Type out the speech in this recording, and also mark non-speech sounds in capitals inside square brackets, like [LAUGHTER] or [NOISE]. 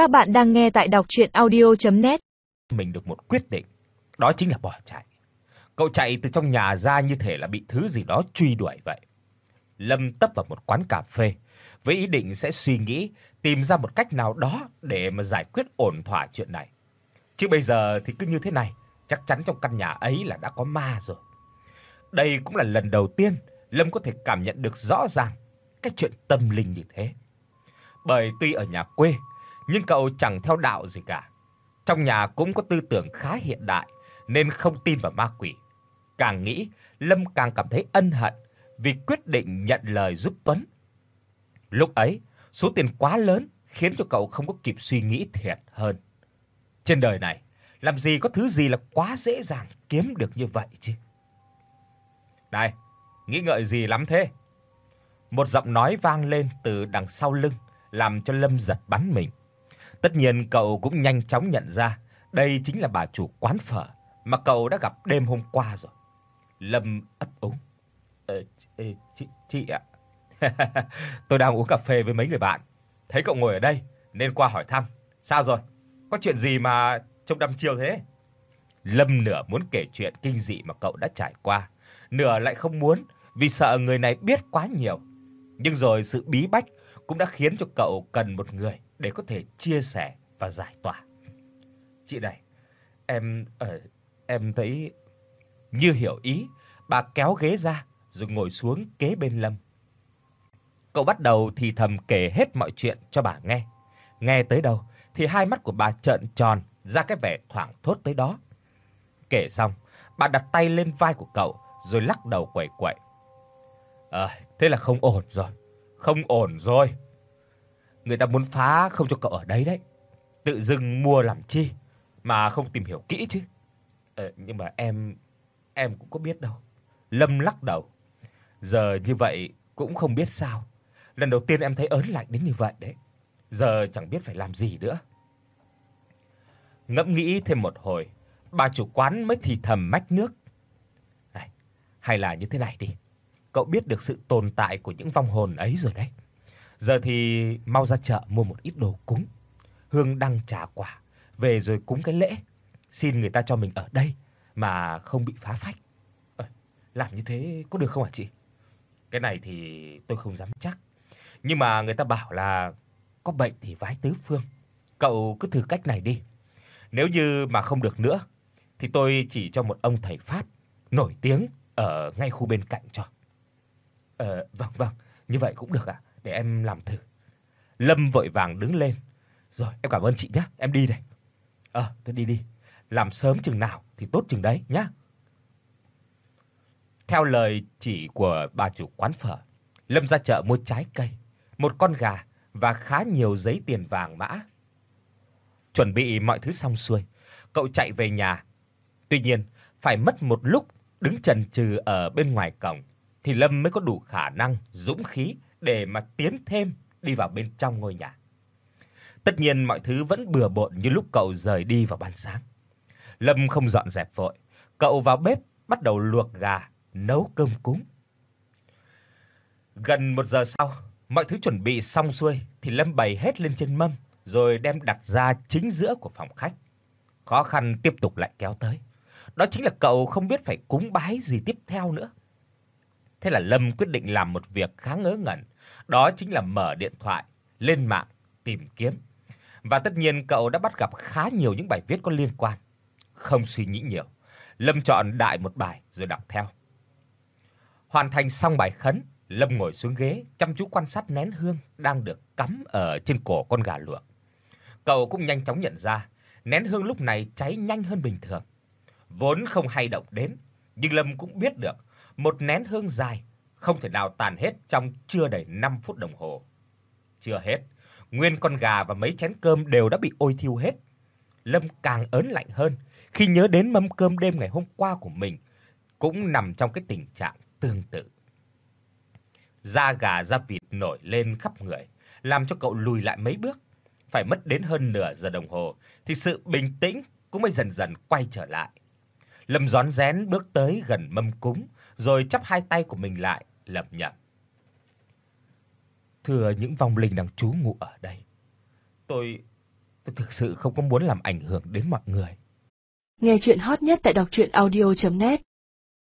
Các bạn đang nghe tại đọc audio net Mình được một quyết định, đó chính là bỏ chạy. Cậu chạy từ trong nhà ra như thể là bị thứ gì đó truy đuổi vậy. Lâm tấp vào một quán cà phê với ý định sẽ suy nghĩ tìm ra một cách nào đó để mà giải quyết ổn thỏa chuyện này. Chứ bây giờ thì cứ như thế này, chắc chắn trong căn nhà ấy là đã có ma rồi. Đây cũng là lần đầu tiên Lâm có thể cảm nhận được rõ ràng cái chuyện tâm linh như thế. Bởi tuy ở nhà quê, nhưng cậu chẳng theo đạo gì cả. Trong nhà cũng có tư tưởng khá hiện đại nên không tin vào ma quỷ. Càng nghĩ, Lâm càng cảm thấy ân hận vì quyết định nhận lời giúp Tuấn. Lúc ấy, số tiền quá lớn khiến cho cậu không có kịp suy nghĩ thiệt hơn. Trên đời này, làm gì có thứ gì là quá dễ dàng kiếm được như vậy chứ. Này, nghĩ ngợi gì lắm thế? Một giọng nói vang lên từ đằng sau lưng, làm cho Lâm giật bắn mình. Tất nhiên cậu cũng nhanh chóng nhận ra, đây chính là bà chủ quán phở mà cậu đã gặp đêm hôm qua rồi. Lâm ấp úng. "Ờ chị chị ạ. [LAUGHS] Tôi đang uống cà phê với mấy người bạn, thấy cậu ngồi ở đây nên qua hỏi thăm. Sao rồi? Có chuyện gì mà trông đăm chiêu thế?" Lâm nửa muốn kể chuyện kinh dị mà cậu đã trải qua, nửa lại không muốn vì sợ người này biết quá nhiều. Nhưng rồi sự bí bách cũng đã khiến cho cậu cần một người để có thể chia sẻ và giải tỏa. "Chị này, em ở em thấy như hiểu ý, bà kéo ghế ra rồi ngồi xuống kế bên Lâm. Cậu bắt đầu thì thầm kể hết mọi chuyện cho bà nghe. Nghe tới đâu thì hai mắt của bà trợn tròn ra cái vẻ thoảng thốt tới đó. Kể xong, bà đặt tay lên vai của cậu rồi lắc đầu quẩy quẩy. "Ờ, thế là không ổn rồi. Không ổn rồi. Người ta muốn phá không cho cậu ở đấy đấy. Tự dưng mua làm chi mà không tìm hiểu kỹ chứ." "Ờ nhưng mà em em cũng có biết đâu." Lâm lắc đầu. Giờ như vậy cũng không biết sao. Lần đầu tiên em thấy ớn lạnh đến như vậy đấy. Giờ chẳng biết phải làm gì nữa. Ngẫm nghĩ thêm một hồi, bà chủ quán mới thì thầm mách nước. Này, hay là như thế này đi. Cậu biết được sự tồn tại của những vong hồn ấy rồi đấy. Giờ thì mau ra chợ mua một ít đồ cúng, hương đăng trà quả, về rồi cúng cái lễ, xin người ta cho mình ở đây mà không bị phá phách. À, làm như thế có được không hả chị? Cái này thì tôi không dám chắc. Nhưng mà người ta bảo là có bệnh thì vái tứ phương. Cậu cứ thử cách này đi. Nếu như mà không được nữa thì tôi chỉ cho một ông thầy pháp nổi tiếng ở ngay khu bên cạnh cho. Ờ vâng vâng, như vậy cũng được ạ, để em làm thử. Lâm vội vàng đứng lên. Rồi, em cảm ơn chị nhé, em đi đây. Ờ, à, tôi đi đi. Làm sớm chừng nào thì tốt chừng đấy nhá. Theo lời chỉ của bà chủ quán phở, Lâm ra chợ mua trái cây, một con gà và khá nhiều giấy tiền vàng mã. Chuẩn bị mọi thứ xong xuôi, cậu chạy về nhà. Tuy nhiên, phải mất một lúc đứng chần chừ ở bên ngoài cổng thì Lâm mới có đủ khả năng, dũng khí để mà tiến thêm đi vào bên trong ngôi nhà. Tất nhiên mọi thứ vẫn bừa bộn như lúc cậu rời đi vào ban sáng. Lâm không dọn dẹp vội, cậu vào bếp bắt đầu luộc gà, nấu cơm cúng. Gần một giờ sau, mọi thứ chuẩn bị xong xuôi thì Lâm bày hết lên trên mâm rồi đem đặt ra chính giữa của phòng khách. Khó khăn tiếp tục lại kéo tới. Đó chính là cậu không biết phải cúng bái gì tiếp theo nữa. Thế là Lâm quyết định làm một việc khá ngớ ngẩn, đó chính là mở điện thoại lên mạng tìm kiếm. Và tất nhiên cậu đã bắt gặp khá nhiều những bài viết có liên quan. Không suy nghĩ nhiều, Lâm chọn đại một bài rồi đọc theo. Hoàn thành xong bài khấn, Lâm ngồi xuống ghế, chăm chú quan sát nén hương đang được cắm ở trên cổ con gà luộc. Cậu cũng nhanh chóng nhận ra, nén hương lúc này cháy nhanh hơn bình thường. Vốn không hay động đến, nhưng Lâm cũng biết được, một nén hương dài không thể nào tàn hết trong chưa đầy 5 phút đồng hồ. Chưa hết, nguyên con gà và mấy chén cơm đều đã bị ôi thiêu hết. Lâm càng ớn lạnh hơn khi nhớ đến mâm cơm đêm ngày hôm qua của mình cũng nằm trong cái tình trạng tương tự. Da gà da vịt nổi lên khắp người, làm cho cậu lùi lại mấy bước. Phải mất đến hơn nửa giờ đồng hồ thì sự bình tĩnh cũng mới dần dần quay trở lại. Lâm rón rén bước tới gần mâm cúng, rồi chắp hai tay của mình lại, lẩm nhẩm. Thưa những vong linh đang trú ngụ ở đây, tôi Tôi thực sự không có muốn làm ảnh hưởng đến mọi người. Nghe truyện hot nhất tại doctruyenaudio.net